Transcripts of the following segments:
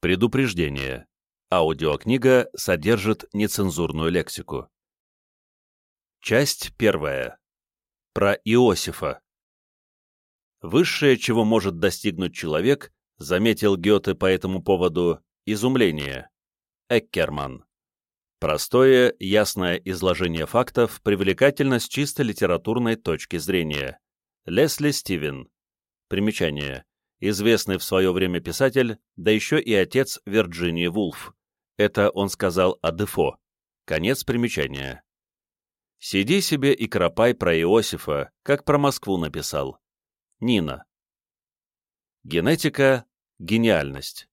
Предупреждение. Аудиокнига содержит нецензурную лексику. Часть первая. Про Иосифа. Высшее, чего может достигнуть человек, заметил Гёте по этому поводу, изумление. Эккерман. Простое, ясное изложение фактов, привлекательно с чисто литературной точки зрения. Лесли Стивен. Примечание. Известный в свое время писатель, да еще и отец Вирджинии Вулф. Это он сказал о Дефо. Конец примечания. Сиди себе и кропай про Иосифа, как про Москву написал. Нина. Генетика — гениальность.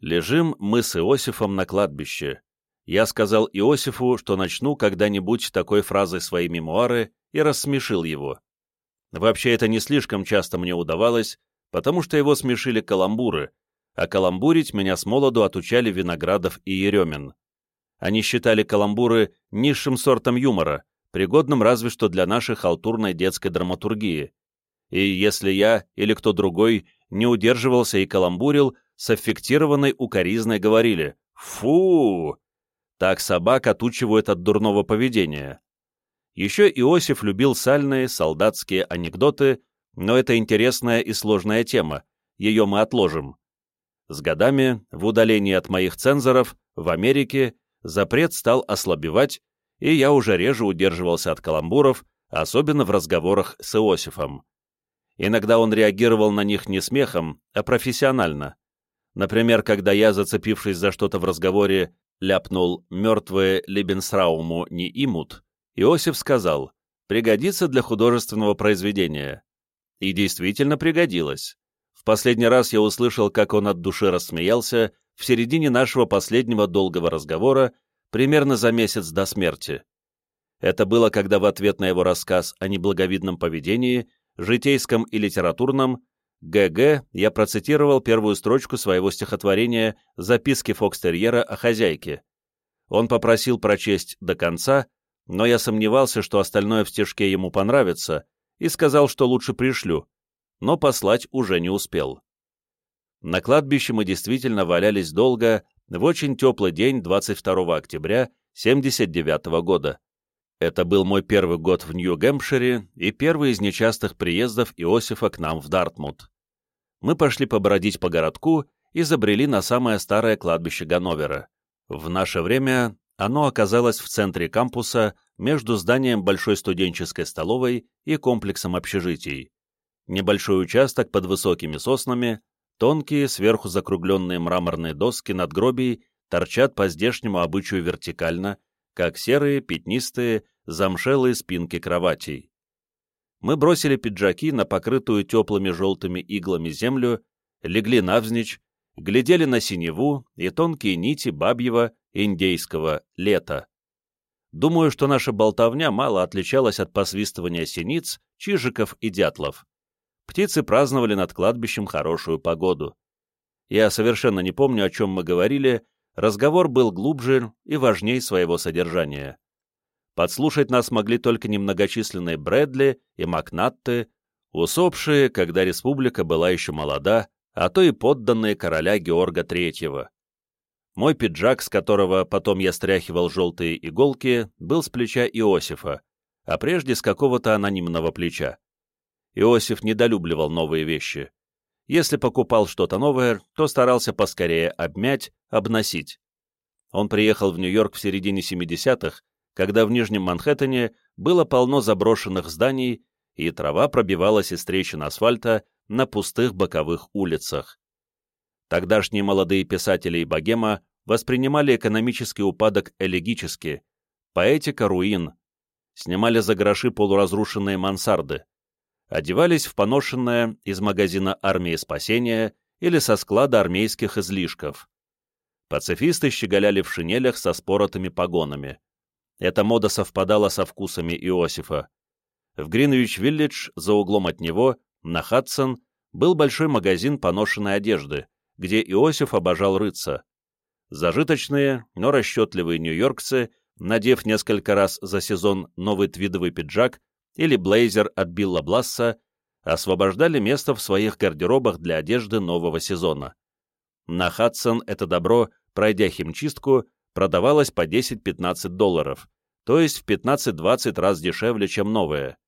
Лежим мы с Иосифом на кладбище. Я сказал Иосифу, что начну когда-нибудь такой фразой свои мемуары и рассмешил его. Вообще это не слишком часто мне удавалось, потому что его смешили каламбуры, а каламбурить меня с молоду отучали Виноградов и Еремин. Они считали каламбуры низшим сортом юмора, пригодным разве что для нашей халтурной детской драматургии. И если я или кто другой не удерживался и каламбурил, с аффектированной укоризной говорили «Фу!» Так собак отучивают от дурного поведения. Еще Иосиф любил сальные солдатские анекдоты, но это интересная и сложная тема, ее мы отложим. С годами, в удалении от моих цензоров, в Америке, запрет стал ослабевать, и я уже реже удерживался от каламбуров, особенно в разговорах с Иосифом. Иногда он реагировал на них не смехом, а профессионально. Например, когда я, зацепившись за что-то в разговоре, ляпнул «мертвые Либенсрауму не имут», Иосиф сказал «пригодится для художественного произведения». И действительно пригодилось. В последний раз я услышал, как он от души рассмеялся в середине нашего последнего долгого разговора, примерно за месяц до смерти. Это было, когда в ответ на его рассказ о неблаговидном поведении, житейском и литературном, ГГ я процитировал первую строчку своего стихотворения «Записки Фокстерьера о хозяйке». Он попросил прочесть до конца, но я сомневался, что остальное в стишке ему понравится, и сказал, что лучше пришлю, но послать уже не успел. На кладбище мы действительно валялись долго, в очень теплый день 22 октября 79 года. Это был мой первый год в Нью-Гэмпшире и первый из нечастых приездов Иосифа к нам в Дартмут. Мы пошли побродить по городку и забрели на самое старое кладбище Ганновера. В наше время оно оказалось в центре кампуса между зданием большой студенческой столовой и комплексом общежитий. Небольшой участок под высокими соснами, тонкие, сверху закругленные мраморные доски надгробий торчат по здешнему обычаю вертикально, как серые, пятнистые, замшелые спинки кроватей. Мы бросили пиджаки на покрытую теплыми желтыми иглами землю, легли навзничь, глядели на синеву и тонкие нити бабьего индейского лета. Думаю, что наша болтовня мало отличалась от посвистывания синиц, чижиков и дятлов. Птицы праздновали над кладбищем хорошую погоду. Я совершенно не помню, о чем мы говорили, разговор был глубже и важнее своего содержания. Подслушать нас могли только немногочисленные Брэдли и Макнатты, усопшие, когда республика была еще молода, а то и подданные короля Георга III. Мой пиджак, с которого потом я стряхивал желтые иголки, был с плеча Иосифа, а прежде с какого-то анонимного плеча. Иосиф недолюбливал новые вещи. Если покупал что-то новое, то старался поскорее обмять, обносить. Он приехал в Нью-Йорк в середине 70-х, когда в Нижнем Манхэттене было полно заброшенных зданий, и трава пробивалась из трещин асфальта на пустых боковых улицах. Тогдашние молодые писатели и богема воспринимали экономический упадок элегически, поэтика руин, снимали за гроши полуразрушенные мансарды, одевались в поношенное из магазина армии спасения или со склада армейских излишков. Пацифисты щеголяли в шинелях со споротыми погонами. Эта мода совпадала со вкусами Иосифа. В Гринвич-Виллидж, за углом от него, на Хадсон, был большой магазин поношенной одежды, где Иосиф обожал рыться. Зажиточные, но расчетливые нью-йоркцы, надев несколько раз за сезон новый твидовый пиджак или блейзер от Билла Бласса, освобождали место в своих гардеробах для одежды нового сезона. На Хадсон это добро, пройдя химчистку, продавалось по 10-15 долларов, то есть в 15-20 раз дешевле, чем новое.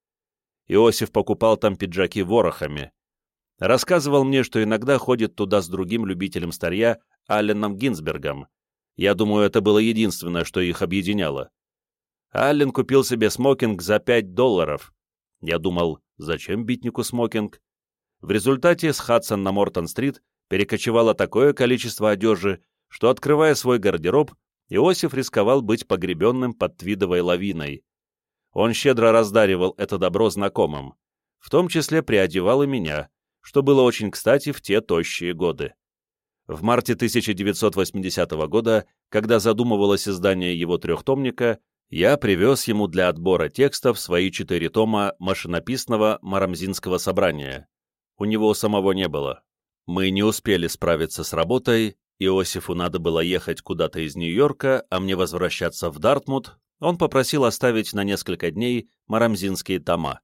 Иосиф покупал там пиджаки ворохами. Рассказывал мне, что иногда ходит туда с другим любителем старья, Алленом Гинзбергом. Я думаю, это было единственное, что их объединяло. Аллен купил себе смокинг за 5 долларов. Я думал, зачем битнику смокинг? В результате с Хадсон на Мортон-стрит перекочевало такое количество одежи, что, открывая свой гардероб, Иосиф рисковал быть погребенным под твидовой лавиной. Он щедро раздаривал это добро знакомым, в том числе приодевал и меня, что было очень кстати в те тощие годы. В марте 1980 года, когда задумывалось издание его трехтомника, я привез ему для отбора текстов свои четыре тома машинописного Марамзинского собрания. У него самого не было. Мы не успели справиться с работой, Иосифу надо было ехать куда-то из Нью-Йорка, а мне возвращаться в Дартмут, он попросил оставить на несколько дней марамзинские тома.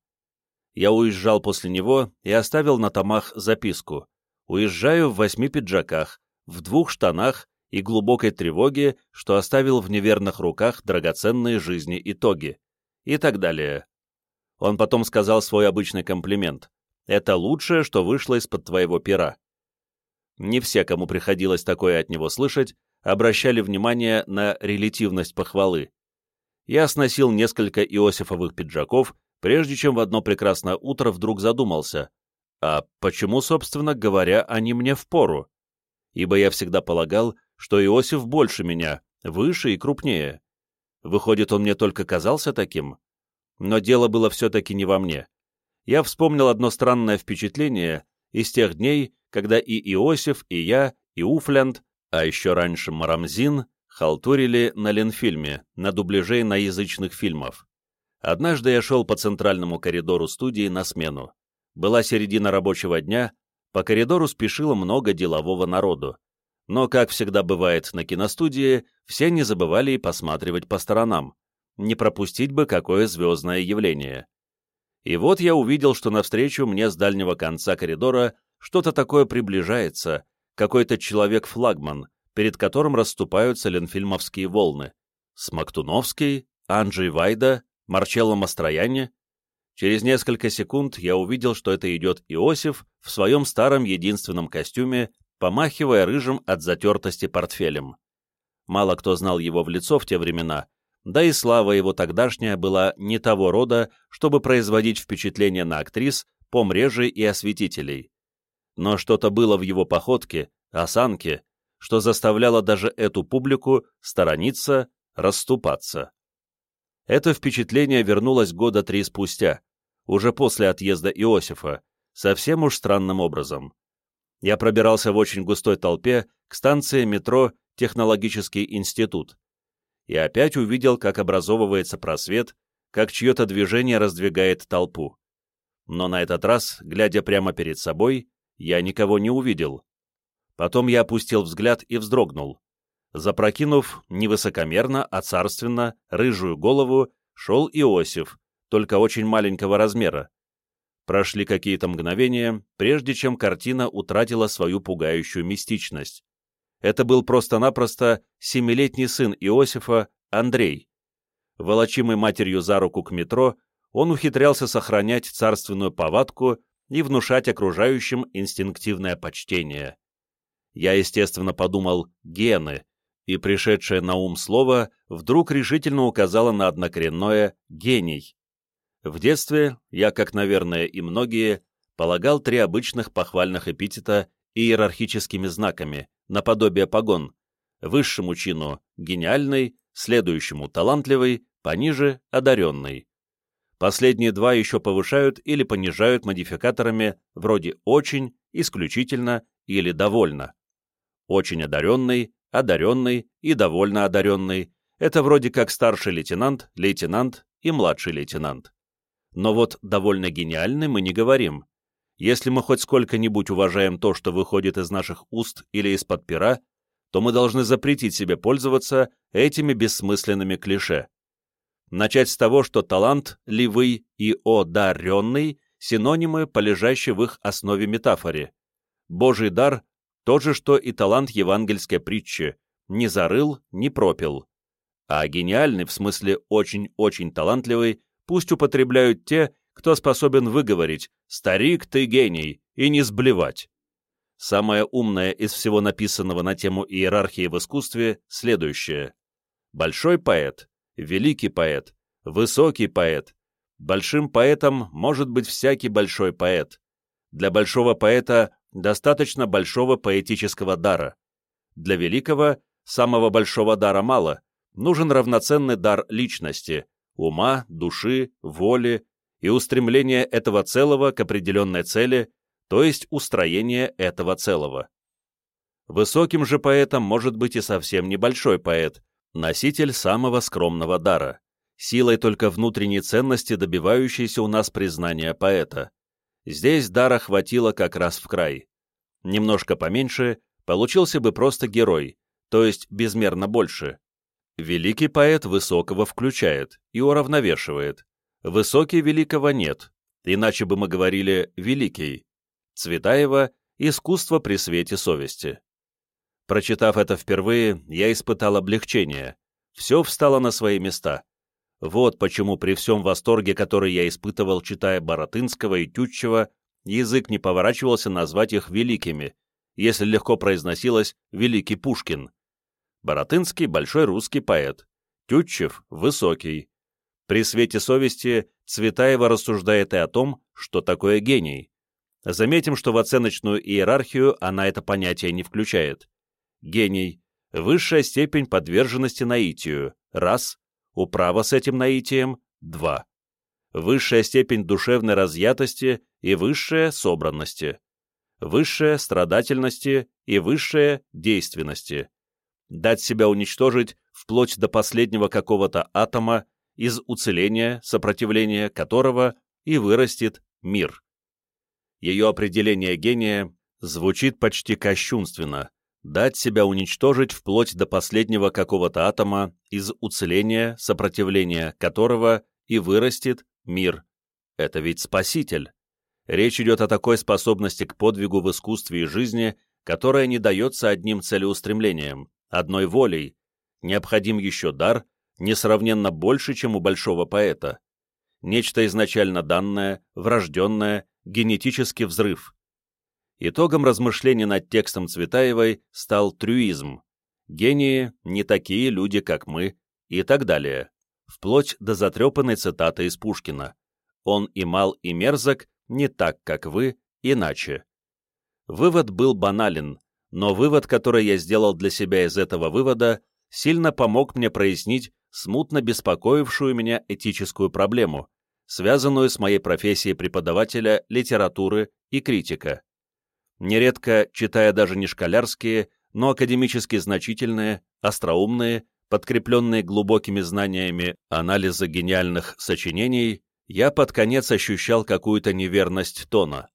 Я уезжал после него и оставил на томах записку. Уезжаю в восьми пиджаках, в двух штанах и глубокой тревоге, что оставил в неверных руках драгоценные жизни итоги. И так далее. Он потом сказал свой обычный комплимент. «Это лучшее, что вышло из-под твоего пера». Не все, кому приходилось такое от него слышать, обращали внимание на релятивность похвалы. Я сносил несколько иосифовых пиджаков, прежде чем в одно прекрасное утро вдруг задумался, а почему, собственно говоря, они мне впору? Ибо я всегда полагал, что Иосиф больше меня, выше и крупнее. Выходит, он мне только казался таким? Но дело было все-таки не во мне. Я вспомнил одно странное впечатление из тех дней, когда и Иосиф, и я, и Уфлянд, а еще раньше Марамзин, халтурили на Ленфильме, на дубляже иноязычных фильмов. Однажды я шел по центральному коридору студии на смену. Была середина рабочего дня, по коридору спешило много делового народу. Но, как всегда бывает на киностудии, все не забывали и посматривать по сторонам. Не пропустить бы какое звездное явление. И вот я увидел, что навстречу мне с дальнего конца коридора что-то такое приближается, какой-то человек-флагман, перед которым расступаются ленфильмовские волны. Смоктуновский, Анджей Вайда, Марчелло Мастрояне. Через несколько секунд я увидел, что это идет Иосиф в своем старом единственном костюме, помахивая рыжим от затертости портфелем. Мало кто знал его в лицо в те времена, да и слава его тогдашняя была не того рода, чтобы производить впечатление на актрис, помрежей и осветителей. Но что-то было в его походке, осанке, что заставляло даже эту публику сторониться, расступаться. Это впечатление вернулось года три спустя, уже после отъезда Иосифа, совсем уж странным образом. Я пробирался в очень густой толпе к станции метро «Технологический институт», и опять увидел, как образовывается просвет, как чье-то движение раздвигает толпу. Но на этот раз, глядя прямо перед собой, я никого не увидел. Потом я опустил взгляд и вздрогнул. Запрокинув невысокомерно, а царственно, рыжую голову, шел Иосиф, только очень маленького размера. Прошли какие-то мгновения, прежде чем картина утратила свою пугающую мистичность это был просто-напросто семилетний сын Иосифа, Андрей. Волочимый матерью за руку к метро, он ухитрялся сохранять царственную повадку и внушать окружающим инстинктивное почтение. Я, естественно, подумал «гены», и пришедшее на ум слово вдруг решительно указало на однокоренное «гений». В детстве я, как, наверное, и многие, полагал три обычных похвальных эпитета иерархическими знаками, наподобие погон, высшему чину – гениальный, следующему – талантливый, пониже – одаренный. Последние два еще повышают или понижают модификаторами вроде «очень», «исключительно» или «довольно». Очень одаренный, одаренный и довольно одаренный – это вроде как старший лейтенант, лейтенант и младший лейтенант. Но вот довольно гениальный мы не говорим, если мы хоть сколько-нибудь уважаем то, что выходит из наших уст или из-под пера, то мы должны запретить себе пользоваться этими бессмысленными клише. Начать с того, что талант, ливый и одаренный – синонимы, полежащие в их основе метафоре. Божий дар тот же, что и талант евангельской притчи, не зарыл, не пропил. А гениальный, в смысле очень-очень талантливый, пусть употребляют те, кто способен выговорить «старик, ты гений» и не сблевать. Самое умное из всего написанного на тему иерархии в искусстве следующее. Большой поэт, великий поэт, высокий поэт. Большим поэтом может быть всякий большой поэт. Для большого поэта достаточно большого поэтического дара. Для великого, самого большого дара мало, нужен равноценный дар личности, ума, души, воли и устремление этого целого к определенной цели, то есть устроение этого целого. Высоким же поэтом может быть и совсем небольшой поэт, носитель самого скромного дара, силой только внутренней ценности добивающейся у нас признания поэта. Здесь дара хватило как раз в край. Немножко поменьше получился бы просто герой, то есть безмерно больше. Великий поэт высокого включает и уравновешивает. Высокий великого нет, иначе бы мы говорили «великий». Цветаева «Искусство при свете совести». Прочитав это впервые, я испытал облегчение. Все встало на свои места. Вот почему при всем восторге, который я испытывал, читая Боротынского и Тютчева, язык не поворачивался назвать их великими, если легко произносилось «Великий Пушкин». Боротынский — большой русский поэт, Тютчев — высокий. При свете совести Цветаева рассуждает и о том, что такое гений. Заметим, что в оценочную иерархию она это понятие не включает. Гений — высшая степень подверженности наитию, раз, управа с этим наитием, два. Высшая степень душевной разъятости и высшая собранности. Высшая страдательности и высшая действенности дать себя уничтожить вплоть до последнего какого-то атома, из уцеления, сопротивления которого и вырастет мир. Ее определение гения звучит почти кощунственно. Дать себя уничтожить вплоть до последнего какого-то атома, из уцеления, сопротивления которого и вырастет мир. Это ведь спаситель. Речь идет о такой способности к подвигу в искусстве и жизни, которая не дается одним целеустремлением одной волей, необходим еще дар, несравненно больше, чем у большого поэта. Нечто изначально данное, врожденное, генетический взрыв. Итогом размышлений над текстом Цветаевой стал трюизм. Гении не такие люди, как мы, и так далее. Вплоть до затрепанной цитаты из Пушкина. Он и мал, и мерзок, не так, как вы, иначе. Вывод был банален, но вывод, который я сделал для себя из этого вывода, сильно помог мне прояснить смутно беспокоившую меня этическую проблему, связанную с моей профессией преподавателя литературы и критика. Нередко, читая даже не школярские, но академически значительные, остроумные, подкрепленные глубокими знаниями анализа гениальных сочинений, я под конец ощущал какую-то неверность тона.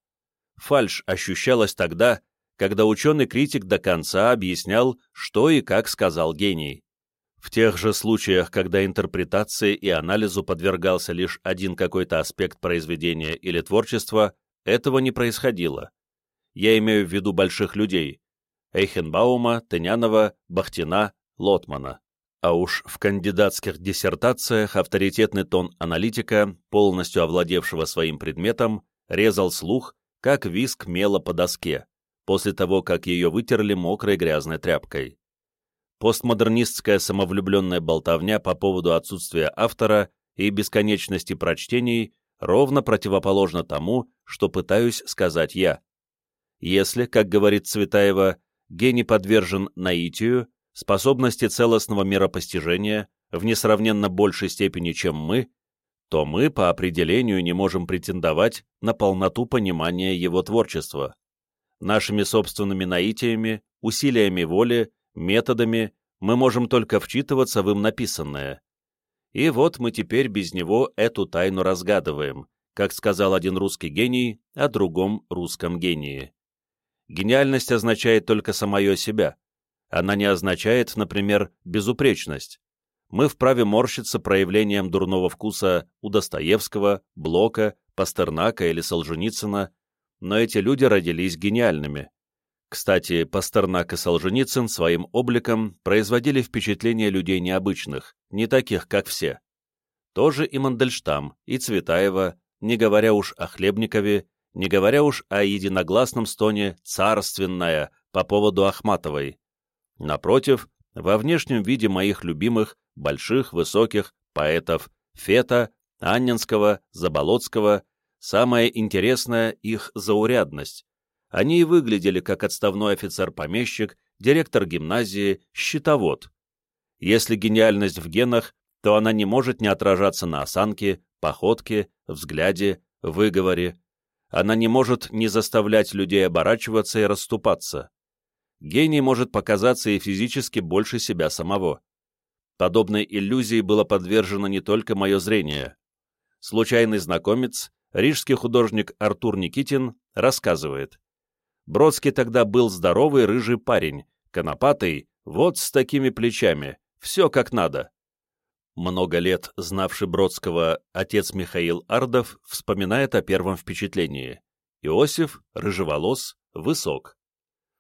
Фальшь ощущалась тогда, когда ученый-критик до конца объяснял, что и как сказал гений. В тех же случаях, когда интерпретации и анализу подвергался лишь один какой-то аспект произведения или творчества, этого не происходило. Я имею в виду больших людей – Эйхенбаума, Тынянова, Бахтина, Лотмана. А уж в кандидатских диссертациях авторитетный тон аналитика, полностью овладевшего своим предметом, резал слух, как виск мела по доске после того, как ее вытерли мокрой грязной тряпкой. Постмодернистская самовлюбленная болтовня по поводу отсутствия автора и бесконечности прочтений ровно противоположна тому, что пытаюсь сказать я. Если, как говорит Цветаева, гений подвержен наитию, способности целостного миропостижения в несравненно большей степени, чем мы, то мы по определению не можем претендовать на полноту понимания его творчества нашими собственными наитиями, усилиями воли, методами мы можем только вчитываться в им написанное. И вот мы теперь без него эту тайну разгадываем, как сказал один русский гений о другом русском гении. Гениальность означает только самое себя. Она не означает, например, безупречность. Мы вправе морщиться проявлением дурного вкуса у Достоевского, Блока, Пастернака или Солженицына, но эти люди родились гениальными. Кстати, Пастернак и Солженицын своим обликом производили впечатление людей необычных, не таких, как все. Тоже и Мандельштам, и Цветаева, не говоря уж о Хлебникове, не говоря уж о единогласном стоне «царственная» по поводу Ахматовой. Напротив, во внешнем виде моих любимых, больших, высоких поэтов Фета, Анненского, Заболоцкого, самое интересное — их заурядность. Они и выглядели как отставной офицер-помещик, директор гимназии, счетовод. Если гениальность в генах, то она не может не отражаться на осанке, походке, взгляде, выговоре. Она не может не заставлять людей оборачиваться и расступаться. Гений может показаться и физически больше себя самого. Подобной иллюзии было подвержено не только мое зрение. Случайный знакомец, рижский художник Артур Никитин, рассказывает. Бродский тогда был здоровый рыжий парень, конопатый, вот с такими плечами, все как надо. Много лет знавший Бродского отец Михаил Ардов вспоминает о первом впечатлении. Иосиф, рыжеволос, высок.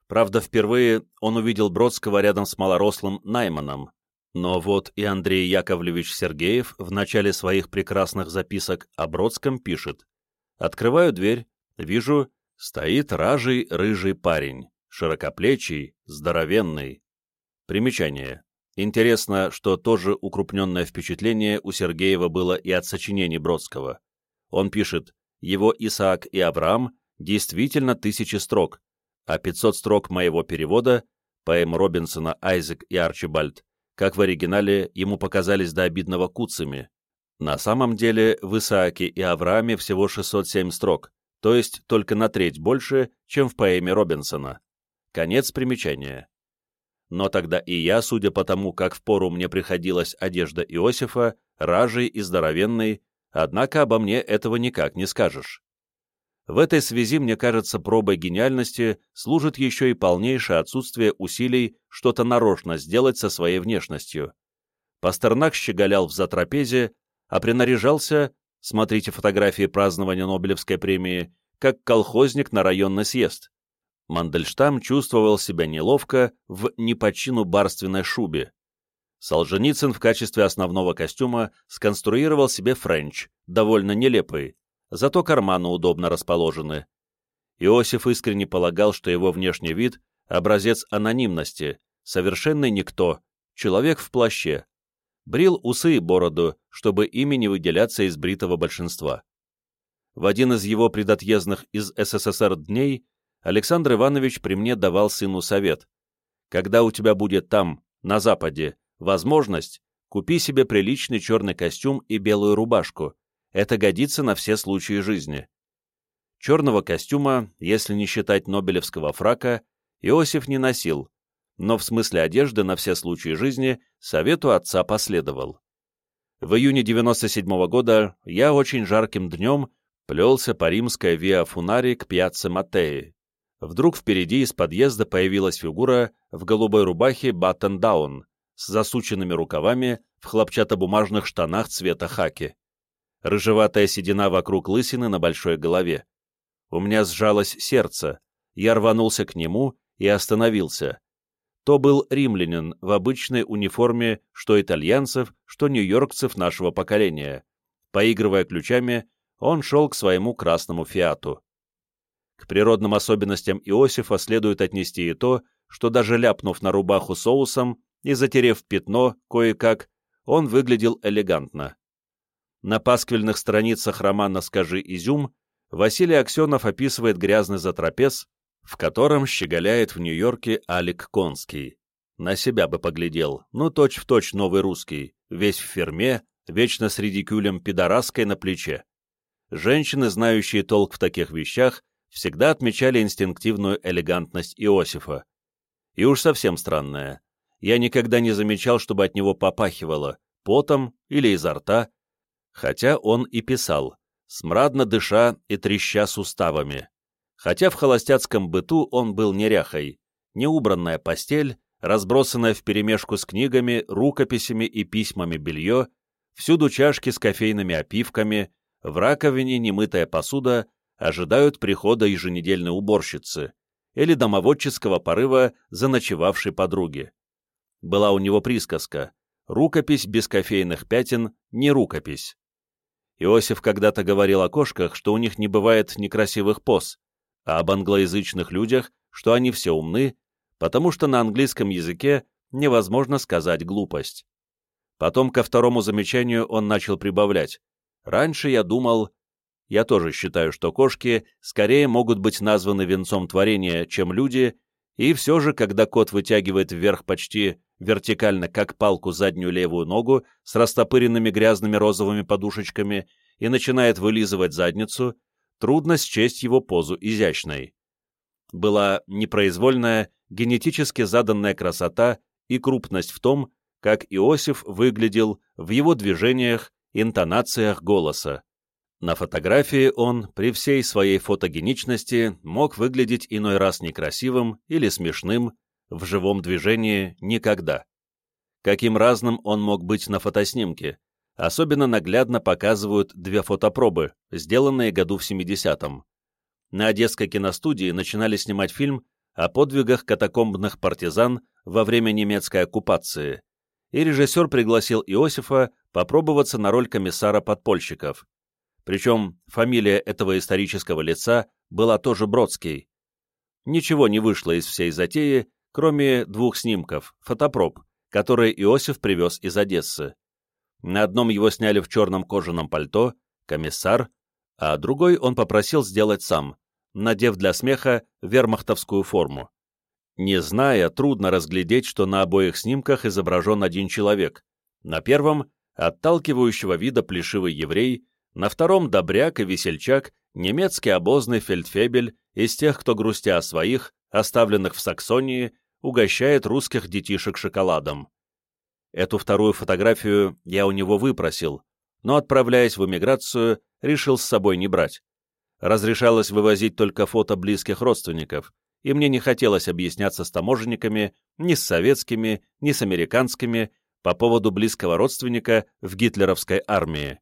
Правда, впервые он увидел Бродского рядом с малорослым Найманом, но вот и Андрей Яковлевич Сергеев в начале своих прекрасных записок о Бродском пишет «Открываю дверь, вижу, стоит ражий рыжий парень, широкоплечий, здоровенный». Примечание. Интересно, что тоже укрупненное впечатление у Сергеева было и от сочинений Бродского. Он пишет «Его Исаак и Авраам действительно тысячи строк, а 500 строк моего перевода, поэм Робинсона «Айзек и Арчибальд», как в оригинале ему показались до обидного куцами. На самом деле в Исааке и Аврааме всего 607 строк, то есть только на треть больше, чем в поэме Робинсона. Конец примечания. Но тогда и я, судя по тому, как в пору мне приходилась одежда Иосифа, ражей и здоровенной, однако обо мне этого никак не скажешь. В этой связи, мне кажется, пробой гениальности служит еще и полнейшее отсутствие усилий что-то нарочно сделать со своей внешностью. Пастернак щеголял в затрапезе, а принаряжался, смотрите фотографии празднования Нобелевской премии, как колхозник на районный съезд. Мандельштам чувствовал себя неловко в непочину барственной шубе. Солженицын в качестве основного костюма сконструировал себе френч, довольно нелепый, зато карманы удобно расположены. Иосиф искренне полагал, что его внешний вид — образец анонимности, совершенный никто, человек в плаще. Брил усы и бороду, чтобы ими не выделяться из бритого большинства. В один из его предотъездных из СССР дней Александр Иванович при мне давал сыну совет. Когда у тебя будет там, на Западе, возможность, купи себе приличный черный костюм и белую рубашку, это годится на все случаи жизни. Черного костюма, если не считать нобелевского фрака, Иосиф не носил, но в смысле одежды на все случаи жизни совету отца последовал. В июне 97 -го года я очень жарким днем плелся по римской Виа Фунари к пьяце Матеи. Вдруг впереди из подъезда появилась фигура в голубой рубахе баттен-даун с засученными рукавами в хлопчатобумажных штанах цвета хаки рыжеватая седина вокруг лысины на большой голове. У меня сжалось сердце, я рванулся к нему и остановился. То был римлянин в обычной униформе что итальянцев, что нью-йоркцев нашего поколения. Поигрывая ключами, он шел к своему красному фиату. К природным особенностям Иосифа следует отнести и то, что даже ляпнув на рубаху соусом и затерев пятно кое-как, он выглядел элегантно. На пасквильных страницах романа «Скажи, изюм» Василий Аксенов описывает грязный затрапез, в котором щеголяет в Нью-Йорке Алик Конский. На себя бы поглядел, ну точь-в-точь точь новый русский, весь в ферме, вечно с редикюлем пидораской на плече. Женщины, знающие толк в таких вещах, всегда отмечали инстинктивную элегантность Иосифа. И уж совсем странное. Я никогда не замечал, чтобы от него попахивало, потом или изо рта, хотя он и писал, смрадно дыша и треща суставами. Хотя в холостяцком быту он был неряхой, неубранная постель, разбросанная вперемешку с книгами, рукописями и письмами белье, всюду чашки с кофейными опивками, в раковине немытая посуда ожидают прихода еженедельной уборщицы, или домоводческого порыва заночевавшей подруги. Была у него присказка «Рукопись без кофейных пятен — не рукопись». Иосиф когда-то говорил о кошках, что у них не бывает некрасивых поз, а об англоязычных людях, что они все умны, потому что на английском языке невозможно сказать глупость. Потом ко второму замечанию он начал прибавлять. «Раньше я думал...» Я тоже считаю, что кошки скорее могут быть названы венцом творения, чем люди, и все же, когда кот вытягивает вверх почти вертикально, как палку, заднюю левую ногу с растопыренными грязными розовыми подушечками и начинает вылизывать задницу, трудно счесть его позу изящной. Была непроизвольная, генетически заданная красота и крупность в том, как Иосиф выглядел в его движениях, интонациях голоса. На фотографии он, при всей своей фотогеничности, мог выглядеть иной раз некрасивым или смешным, в живом движении никогда. Каким разным он мог быть на фотоснимке, особенно наглядно показывают две фотопробы, сделанные году в 70-м. На Одесской киностудии начинали снимать фильм о подвигах катакомбных партизан во время немецкой оккупации, и режиссер пригласил Иосифа попробоваться на роль комиссара подпольщиков. Причем фамилия этого исторического лица была тоже Бродский. Ничего не вышло из всей затеи, кроме двух снимков, фотопроб, которые Иосиф привез из Одессы. На одном его сняли в черном кожаном пальто, комиссар, а другой он попросил сделать сам, надев для смеха вермахтовскую форму. Не зная, трудно разглядеть, что на обоих снимках изображен один человек. На первом — отталкивающего вида плешивый еврей, на втором — добряк и весельчак, немецкий обозный фельдфебель из тех, кто, грустя о своих, оставленных в Саксонии, угощает русских детишек шоколадом. Эту вторую фотографию я у него выпросил, но, отправляясь в эмиграцию, решил с собой не брать. Разрешалось вывозить только фото близких родственников, и мне не хотелось объясняться с таможенниками ни с советскими, ни с американскими по поводу близкого родственника в гитлеровской армии.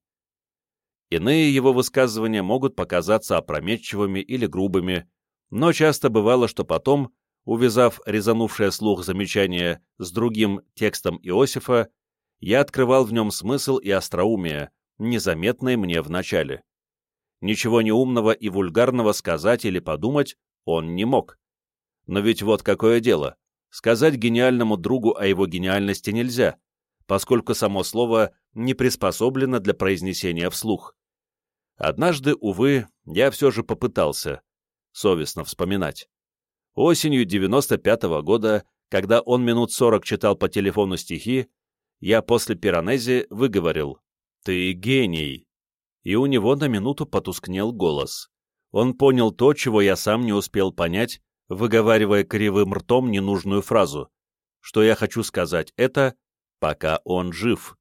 Иные его высказывания могут показаться опрометчивыми или грубыми, но часто бывало, что потом увязав резанувшее слух замечание с другим текстом Иосифа, я открывал в нем смысл и остроумие, незаметные мне вначале. Ничего неумного и вульгарного сказать или подумать он не мог. Но ведь вот какое дело. Сказать гениальному другу о его гениальности нельзя, поскольку само слово не приспособлено для произнесения вслух. Однажды, увы, я все же попытался совестно вспоминать. Осенью 95-го года, когда он минут сорок читал по телефону стихи, я после пиранези выговорил «Ты гений!» И у него на минуту потускнел голос. Он понял то, чего я сам не успел понять, выговаривая кривым ртом ненужную фразу. Что я хочу сказать это «пока он жив».